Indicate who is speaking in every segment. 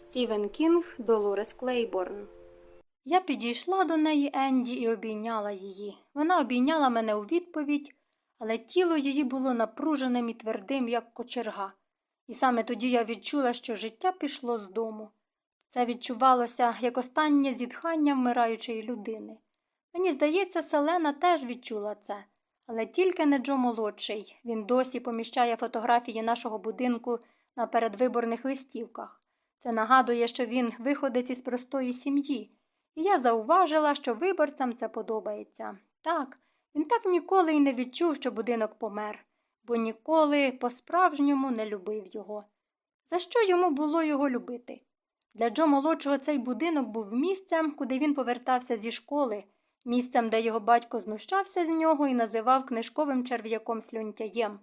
Speaker 1: Стівен Кінг Долорес Клейборн. Я підійшла до неї Енді і обійняла її. Вона обійняла мене у відповідь, але тіло її було напруженим і твердим, як кочерга. І саме тоді я відчула, що життя пішло з дому. Це відчувалося як останнє зітхання вмираючої людини. Мені здається, Селена теж відчула це, але тільки не Джо молодший. Він досі поміщає фотографії нашого будинку на передвиборних листівках. Це нагадує, що він виходить із простої сім'ї, і я зауважила, що виборцям це подобається. Так, він так ніколи й не відчув, що будинок помер, бо ніколи по-справжньому не любив його. За що йому було його любити? Для Джо молодшого цей будинок був місцем, куди він повертався зі школи, місцем, де його батько знущався з нього і називав книжковим черв'яком слюнтяєм.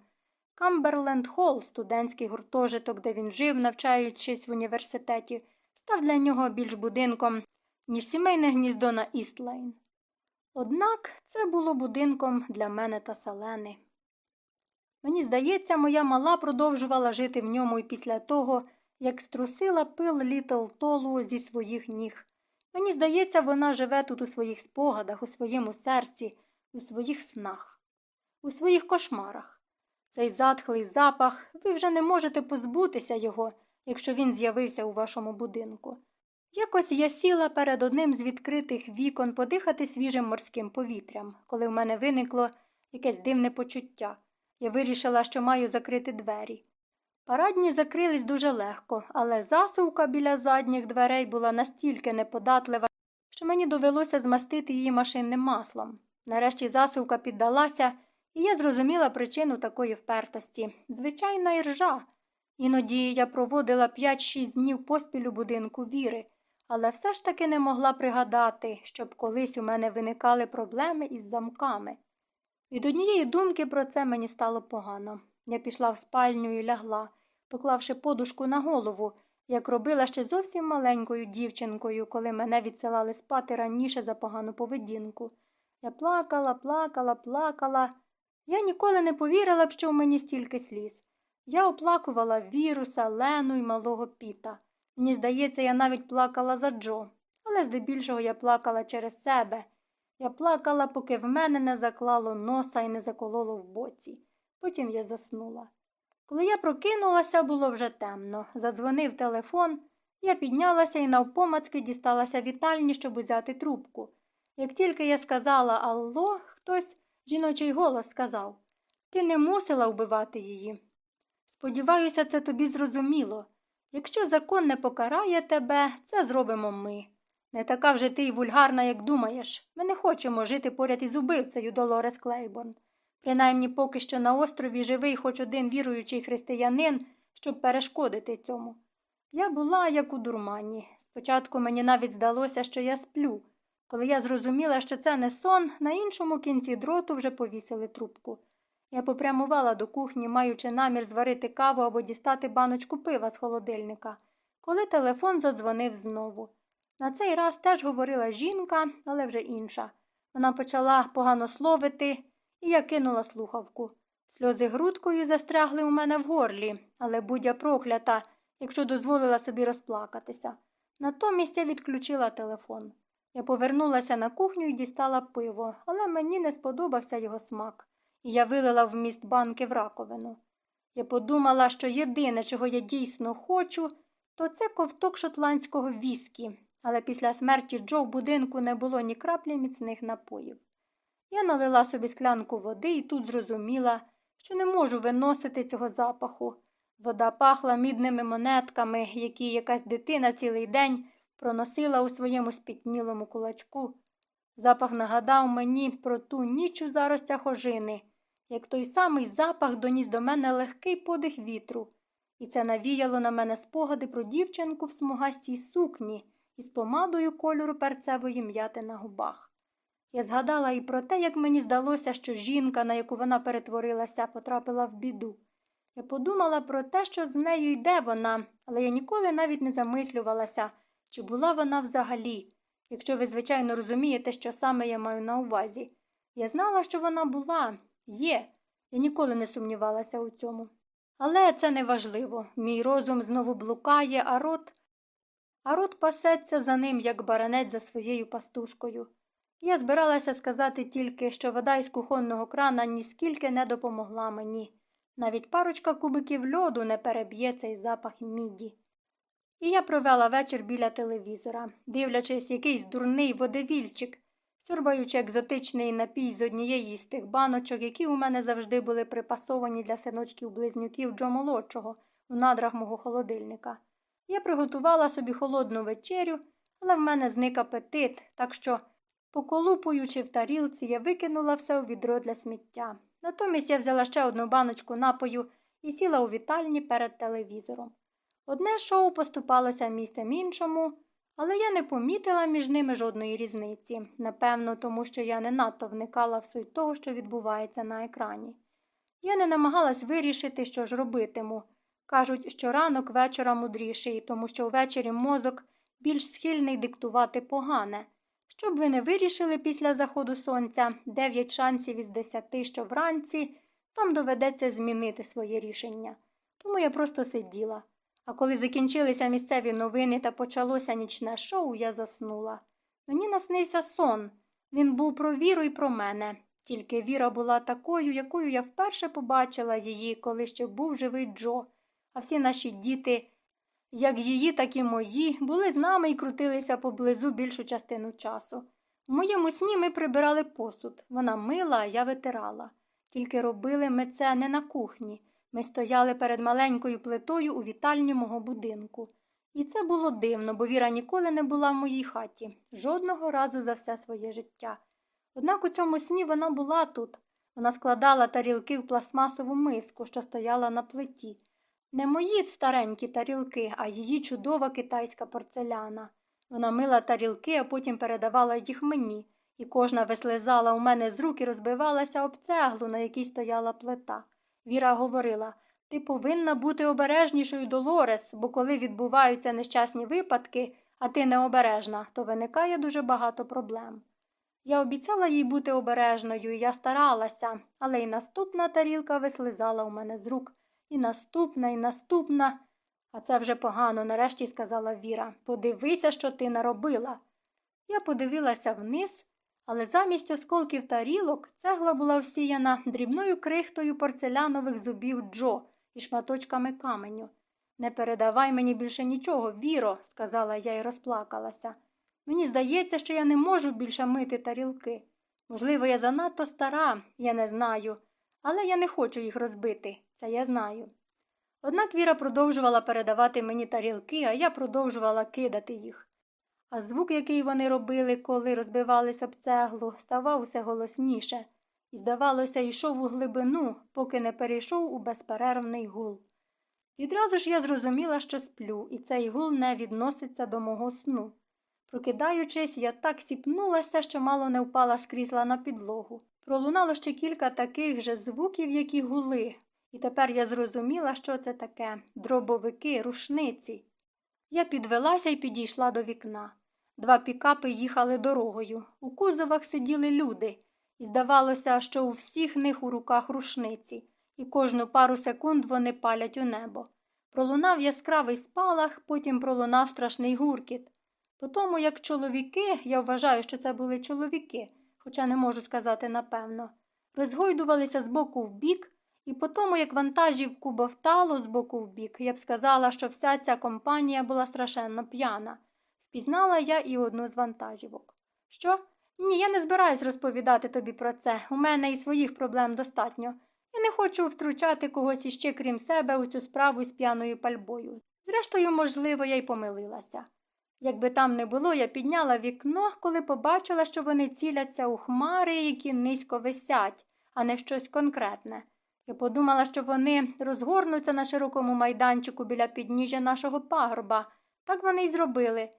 Speaker 1: Камберленд Холл, студентський гуртожиток, де він жив, навчаючись в університеті, став для нього більш будинком, ніж сімейне гніздо на Істлейн. Однак це було будинком для мене та Селени. Мені здається, моя мала продовжувала жити в ньому і після того, як струсила пил Літл Толу зі своїх ніг. Мені здається, вона живе тут у своїх спогадах, у своєму серці, у своїх снах, у своїх кошмарах. Цей затхлий запах, ви вже не можете позбутися його, якщо він з'явився у вашому будинку. Якось я сіла перед одним з відкритих вікон подихати свіжим морським повітрям, коли в мене виникло якесь дивне почуття. Я вирішила, що маю закрити двері. Парадні закрились дуже легко, але засувка біля задніх дверей була настільки неподатлива, що мені довелося змастити її машинним маслом. Нарешті засувка піддалася, і я зрозуміла причину такої впертості звичайна іржа. Іноді я проводила 5-6 днів поспіль у будинку віри, але все ж таки не могла пригадати, щоб колись у мене виникали проблеми із замками. Від однієї думки про це мені стало погано. Я пішла в спальню і лягла, поклавши подушку на голову, як робила ще зовсім маленькою дівчинкою, коли мене відсилали спати раніше за погану поведінку. Я плакала, плакала, плакала. Я ніколи не повірила б, що в мені стільки сліз. Я оплакувала віруса, Лену і малого піта. Мені здається, я навіть плакала за Джо, але здебільшого я плакала через себе. Я плакала, поки в мене не заклало носа і не закололо в боці. Потім я заснула. Коли я прокинулася, було вже темно. Задзвонив телефон. Я піднялася і навпомацки дісталася вітальні, щоб узяти трубку. Як тільки я сказала Алло, хтось жіночий голос сказав Ти не мусила вбивати її. Сподіваюся, це тобі зрозуміло. Якщо закон не покарає тебе, це зробимо ми. Не така вже ти й вульгарна, як думаєш. Ми не хочемо жити поряд із убивцею Долорес Клейборн. Принаймні поки що на острові живий хоч один віруючий християнин, щоб перешкодити цьому. Я була як у дурмані. Спочатку мені навіть здалося, що я сплю. Коли я зрозуміла, що це не сон, на іншому кінці дроту вже повісили трубку. Я попрямувала до кухні, маючи намір зварити каву або дістати баночку пива з холодильника, коли телефон задзвонив знову. На цей раз теж говорила жінка, але вже інша. Вона почала погано словити, і я кинула слухавку. Сльози грудкою застрягли у мене в горлі, але будь-я проклята, якщо дозволила собі розплакатися. Натомість я відключила телефон. Я повернулася на кухню і дістала пиво, але мені не сподобався його смак, і я вилила вміст банки в раковину. Я подумала, що єдине, чого я дійсно хочу, то це ковток шотландського віскі, але після смерті Джо в будинку не було ні краплі міцних напоїв. Я налила собі склянку води і тут зрозуміла, що не можу виносити цього запаху. Вода пахла мідними монетками, які якась дитина цілий день проносила у своєму спітнілому кулачку. Запах нагадав мені про ту ніч у заростях ожини, як той самий запах доніс до мене легкий подих вітру, і це навіяло на мене спогади про дівчинку в смугастій сукні із помадою кольору перцевої м'яти на губах. Я згадала і про те, як мені здалося, що жінка, на яку вона перетворилася, потрапила в біду. Я подумала про те, що з нею йде вона, але я ніколи навіть не замислювалася, чи була вона взагалі, якщо ви, звичайно, розумієте, що саме я маю на увазі. Я знала, що вона була, є, я ніколи не сумнівалася у цьому. Але це не важливо. Мій розум знову блукає, а рот а рот пасеться за ним, як баранець за своєю пастушкою. Я збиралася сказати тільки, що вода із кухонного крана ніскільки не допомогла мені. Навіть парочка кубиків льоду не переб'є цей запах міді. І я провела вечір біля телевізора, дивлячись якийсь дурний водевільчик, сьорбаючи екзотичний напій з однієї з тих баночок, які у мене завжди були припасовані для синочків близнюків Джо молодшого у надрах мого холодильника. Я приготувала собі холодну вечерю, але в мене зник апетит, так що, поколупуючи в тарілці, я викинула все у відро для сміття. Натомість я взяла ще одну баночку напою і сіла у вітальні перед телевізором. Одне шоу поступалося місцем іншому, але я не помітила між ними жодної різниці, напевно, тому що я не надто вникала в суть того, що відбувається на екрані. Я не намагалась вирішити, що ж робитиму. Кажуть, що ранок вечора мудріший, тому що ввечері мозок більш схильний диктувати погане. Щоб ви не вирішили після заходу сонця, дев'ять шансів із десяти, що вранці, вам доведеться змінити своє рішення. Тому я просто сиділа. А коли закінчилися місцеві новини та почалося нічне шоу, я заснула. Мені наснився сон. Він був про віру і про мене. Тільки віра була такою, якою я вперше побачила її, коли ще був живий Джо, а всі наші діти, як її, так і мої, були з нами і крутилися поблизу більшу частину часу. У моєму сні ми прибирали посуд. Вона мила, я витирала. Тільки робили ми це не на кухні. Ми стояли перед маленькою плитою у вітальні мого будинку. І це було дивно, бо Віра ніколи не була в моїй хаті, жодного разу за все своє життя. Однак у цьому сні вона була тут. Вона складала тарілки в пластмасову миску, що стояла на плиті. Не мої старенькі тарілки, а її чудова китайська порцеляна. Вона мила тарілки, а потім передавала їх мені, і кожна вислизала у мене з рук і розбивалася об цеглу, на якій стояла плита. Віра говорила ти повинна бути обережнішою, Долорес, бо коли відбуваються нещасні випадки, а ти необережна, то виникає дуже багато проблем. Я обіцяла їй бути обережною, і я старалася, але й наступна тарілка вислизала у мене з рук. І наступна, і наступна. А це вже погано, нарешті сказала Віра. Подивися, що ти наробила. Я подивилася вниз, але замість осколків тарілок цегла була всіяна дрібною крихтою порцелянових зубів Джо і шматочками каменю. Не передавай мені більше нічого, Віро, сказала я і розплакалася. Мені здається, що я не можу більше мити тарілки. Можливо, я занадто стара, я не знаю, але я не хочу їх розбити, це я знаю. Однак Віра продовжувала передавати мені тарілки, а я продовжувала кидати їх. А звук, який вони робили, коли розбивалися об цеглу, ставав усе голосніше, і, здавалося, йшов у глибину, поки не перейшов у безперервний гул. Відразу ж я зрозуміла, що сплю, і цей гул не відноситься до мого сну. Прокидаючись, я так сіпнулася, що мало не впала з крісла на підлогу. Пролунало ще кілька таких же звуків, які гули, і тепер я зрозуміла, що це таке дробовики, рушниці. Я підвелася і підійшла до вікна. Два пікапи їхали дорогою. У кузовах сиділи люди, і здавалося, що у всіх них у руках рушниці, і кожну пару секунд вони палять у небо. Пролунав яскравий спалах, потім пролунав страшний гуркіт. По тому, як чоловіки, я вважаю, що це були чоловіки, хоча не можу сказати напевно, розгойдувалися з боку в бік, і по тому, як вантажівку бовтало з боку в бік, я б сказала, що вся ця компанія була страшенно п'яна. Впізнала я і одну з вантажівок. Що? Ні, я не збираюсь розповідати тобі про це. У мене і своїх проблем достатньо. Я не хочу втручати когось іще, крім себе, у цю справу з п'яною пальбою. Зрештою, можливо, я й помилилася. Якби там не було, я підняла вікно, коли побачила, що вони ціляться у хмари, які низько висять, а не щось конкретне. Я подумала, що вони розгорнуться на широкому майданчику біля підніжжя нашого пагорба. Так вони й зробили.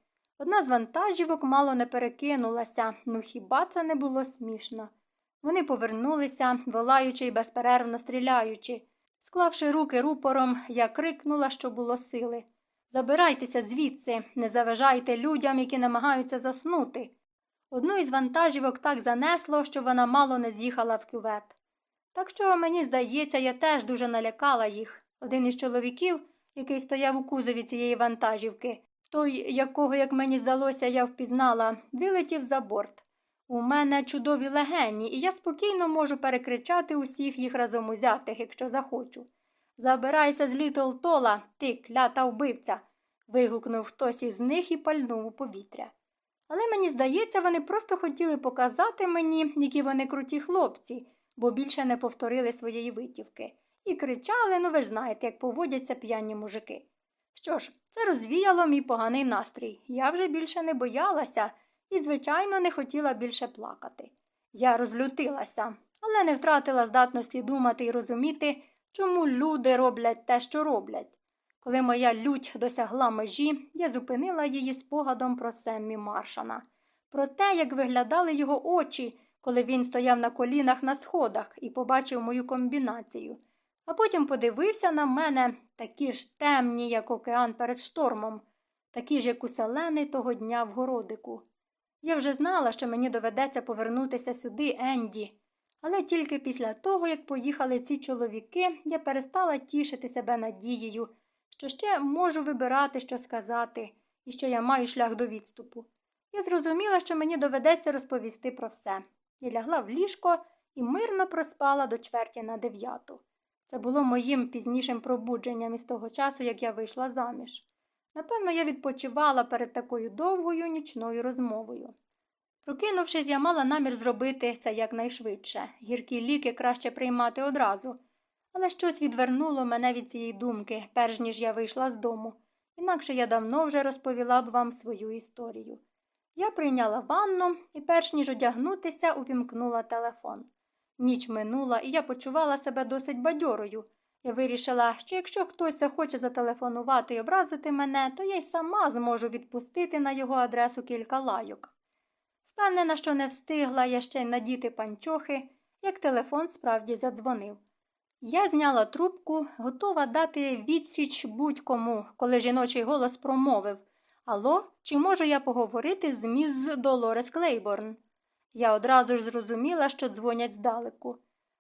Speaker 1: Одна з вантажівок мало не перекинулася, ну хіба це не було смішно? Вони повернулися, волаючи і безперервно стріляючи. Склавши руки рупором, я крикнула, що було сили. Забирайтеся звідси, не заважайте людям, які намагаються заснути. Одну із вантажівок так занесло, що вона мало не з'їхала в кювет. Так що, мені здається, я теж дуже налякала їх. Один із чоловіків, який стояв у кузові цієї вантажівки, Той, якого, як мені здалося, я впізнала, вилетів за борт. У мене чудові легені, і я спокійно можу перекричати усіх їх разом узятих, якщо захочу. Забирайся з Літл Тола, ти клята вбивця. вигукнув хтось із них і пальнув у повітря. Але мені здається, вони просто хотіли показати мені, які вони круті хлопці, бо більше не повторили своєї витівки. І кричали, ну ви ж знаєте, як поводяться п'яні мужики. Що ж, це розвіяло мій поганий настрій. Я вже більше не боялася і, звичайно, не хотіла більше плакати. Я розлютилася, але не втратила здатності думати і розуміти, чому люди роблять те, що роблять. Коли моя лють досягла межі, я зупинила її спогадом про Семмі Маршана, про те, як виглядали його очі, коли він стояв на колінах на сходах і побачив мою комбінацію, а потім подивився на мене такі ж темні, як океан перед штормом, такі ж, як уселений того дня в городику. Я вже знала, що мені доведеться повернутися сюди, Енді, але тільки після того, як поїхали ці чоловіки, я перестала тішити себе надією що ще можу вибирати, що сказати, і що я маю шлях до відступу. Я зрозуміла, що мені доведеться розповісти про все. Я лягла в ліжко і мирно проспала до чверті на дев'яту. Це було моїм пізнішим пробудженням із того часу, як я вийшла заміж. Напевно, я відпочивала перед такою довгою нічною розмовою. Прокинувшись, я мала намір зробити це якнайшвидше. Гіркі ліки краще приймати одразу. Але щось відвернуло мене від цієї думки, перш ніж я вийшла з дому. Інакше я давно вже розповіла б вам свою історію. Я прийняла ванну і, перш ніж одягнутися, увімкнула телефон. Ніч минула, і я почувала себе досить бадьорою. Я вирішила, що якщо хтось захоче зателефонувати і образити мене, то я й сама зможу відпустити на його адресу кілька лайок. Впевнена, що не встигла я ще й надіти панчохи, як телефон справді задзвонив. Я зняла трубку, готова дати відсіч будь-кому, коли жіночий голос промовив Алло, чи можу я поговорити з міс Долорес Клейборн? Я одразу ж зрозуміла, що дзвонять здалеку.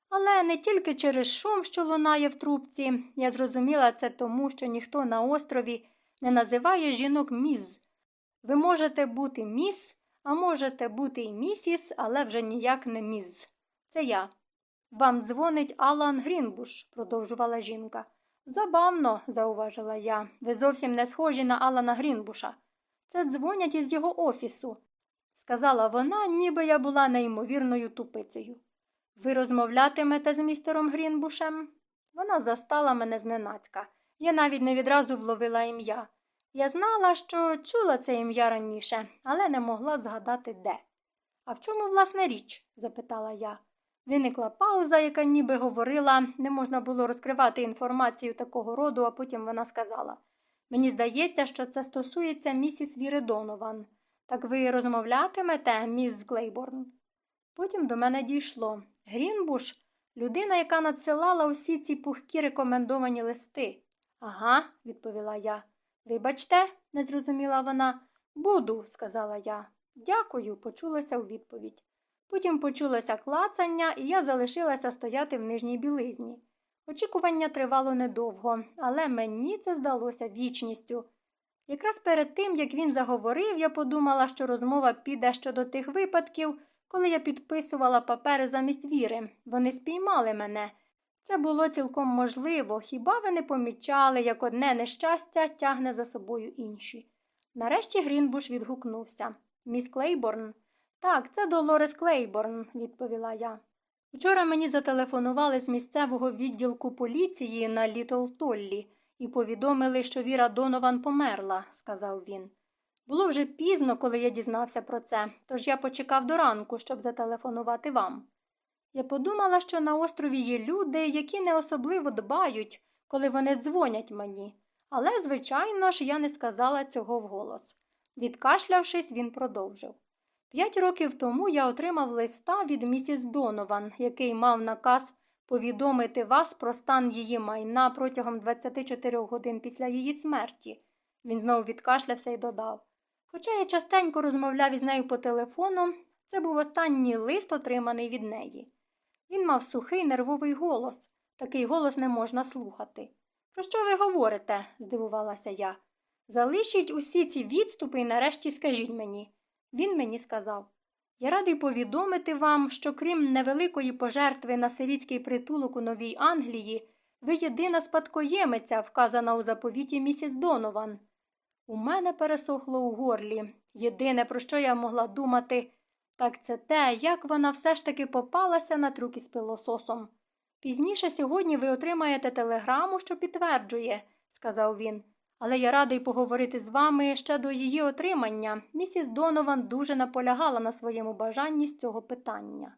Speaker 1: Але не тільки через шум, що лунає в трубці, я зрозуміла це тому, що ніхто на острові не називає жінок міс. Ви можете бути міс, а можете бути і місіс, але вже ніяк не міс. Це я. Вам дзвонить Алан Грінбуш, продовжувала жінка. Забавно, зауважила я. Ви зовсім не схожі на Алана Грінбуша. Це дзвонять із його офісу, сказала вона, ніби я була неймовірною тупицею. Ви розмовлятимете з містером Грінбушем? Вона застала мене зненацька. Я навіть не відразу вловила ім'я. Я знала, що чула це ім'я раніше, але не могла згадати де. А в чому, власне, річ? запитала я. Виникла пауза, яка ніби говорила, не можна було розкривати інформацію такого роду, а потім вона сказала Мені здається, що це стосується місіс Віри Донован. Так ви розмовлятимете, міс Клейборн? Потім до мене дійшло. Грінбуш людина, яка надсилала усі ці пухкі рекомендовані листи. Ага, відповіла я. Вибачте, не зрозуміла вона. Буду, сказала я. Дякую, почулася у відповідь. Потім почулося клацання, і я залишилася стояти в нижній білизні. Очікування тривало недовго, але мені це здалося вічністю. Якраз перед тим, як він заговорив, я подумала, що розмова піде щодо тих випадків, коли я підписувала папери замість віри. Вони спіймали мене. Це було цілком можливо, хіба ви не помічали, як одне нещастя тягне за собою інші. Нарешті Грінбуш відгукнувся. Міс Клейборн. Так, це Долорес Клейборн, відповіла я. Вчора мені зателефонували з місцевого відділку поліції на Літл Толлі і повідомили, що Віра Донован померла, сказав він. Було вже пізно, коли я дізнався про це, тож я почекав до ранку, щоб зателефонувати вам. Я подумала, що на острові є люди, які не особливо дбають, коли вони дзвонять мені, але, звичайно ж, я не сказала цього вголос. Відкашлявшись, він продовжив. П'ять років тому я отримав листа від місіс Донован, який мав наказ повідомити вас про стан її майна протягом 24 годин після її смерті. Він знову відкашлявся і додав. Хоча я частенько розмовляв із нею по телефону, це був останній лист, отриманий від неї. Він мав сухий нервовий голос. Такий голос не можна слухати. Про що ви говорите? здивувалася я. Залишіть усі ці відступи і нарешті скажіть мені. Він мені сказав. Я радий повідомити вам, що крім невеликої пожертви на сирітський притулок у Новій Англії, ви єдина спадкоємиця, вказана у заповіті місіс Донован. У мене пересохло у горлі. Єдине, про що я могла думати, так це те, як вона все ж таки попалася на трюк із пилососом. Пізніше сьогодні ви отримаєте телеграму, що підтверджує, сказав він. Але я радий поговорити з вами ще до її отримання. Місіс Донован дуже наполягала на своєму бажанні з цього питання.